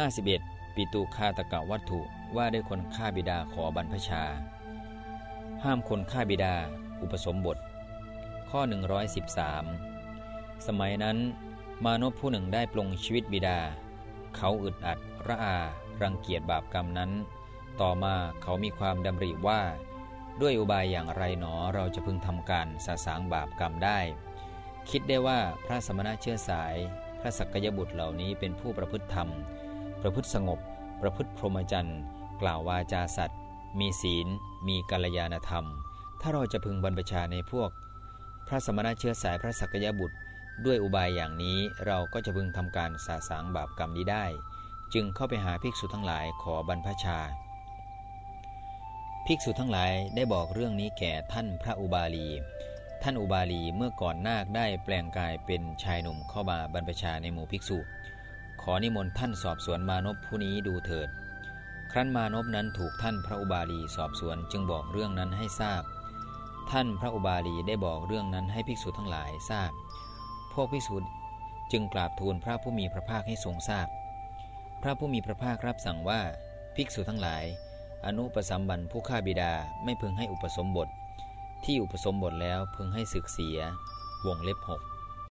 51. ปิตุคาตกะวัตถุว่าด้วยคนฆ่าบิดาขอบรรพชา ห้ามคนฆ่าบิดา อุปสมบท ข้อ 113 สมัยนั้น มานพผู้หนึ่งได้ปลงชีวิตบิดา เขาอึดอัดระอา รังเกียจบาปกรรมนั้น ต่อมาเขามีความดำริว่า ด้วยอุบายอย่างไรหนอเราจะพึงทำการสาสางบาปกรรมได้ คิดได้ว่าพระสมณะเชื้อสาย พระสักยบุตรเหล่านี้เป็นผู้ประพฤติธรรม ประพฤติสงบ ประพฤติพรหมจรรย์ กล่าววาจาสัตย์มีศีล มีกัลยาณธรรม ถ้าเราจะพึงบรรพชาในพวก พระสมณะเชื้อสายพระสักยบุตร ด้วยอุบายอย่างนี้เราก็จะพึงทำการสาสางบาปกรรมนี้ได้ จึงเข้าไปหาภิกษุทั้งหลายขอบรรพชา ภิกษุทั้งหลายได้บอกเรื่องนี้แก่ท่านพระอุบาลีท่านอุบาลีเมื่อก่อนนาคได้แปลงกายเป็นชายหนุ่มเข้ามาบรรพชาในหมู่ภิกษุ ขอนิมนต์ท่านสอบสวนมานพผู้นี้ดูเถิด ครั้นมานพนั้นถูกท่านพระอุบาลีสอบสวนจึงบอกเรื่องนั้นให้ทราบ ท่านพระอุบาลีได้บอกเรื่องนั้นให้ภิกษุทั้งหลายทราบ พวกภิกษุจึงกราบทูลพระผู้มีพระภาคให้ทรงทราบ พระผู้มีพระภาครับสั่งว่าภิกษุทั้งหลาย อนุปสัมบันผู้ฆ่าบิดาไม่พึงให้อุปสมบท ที่อุปสมบทแล้วพึงให้ศึกเสียวงเล็บหก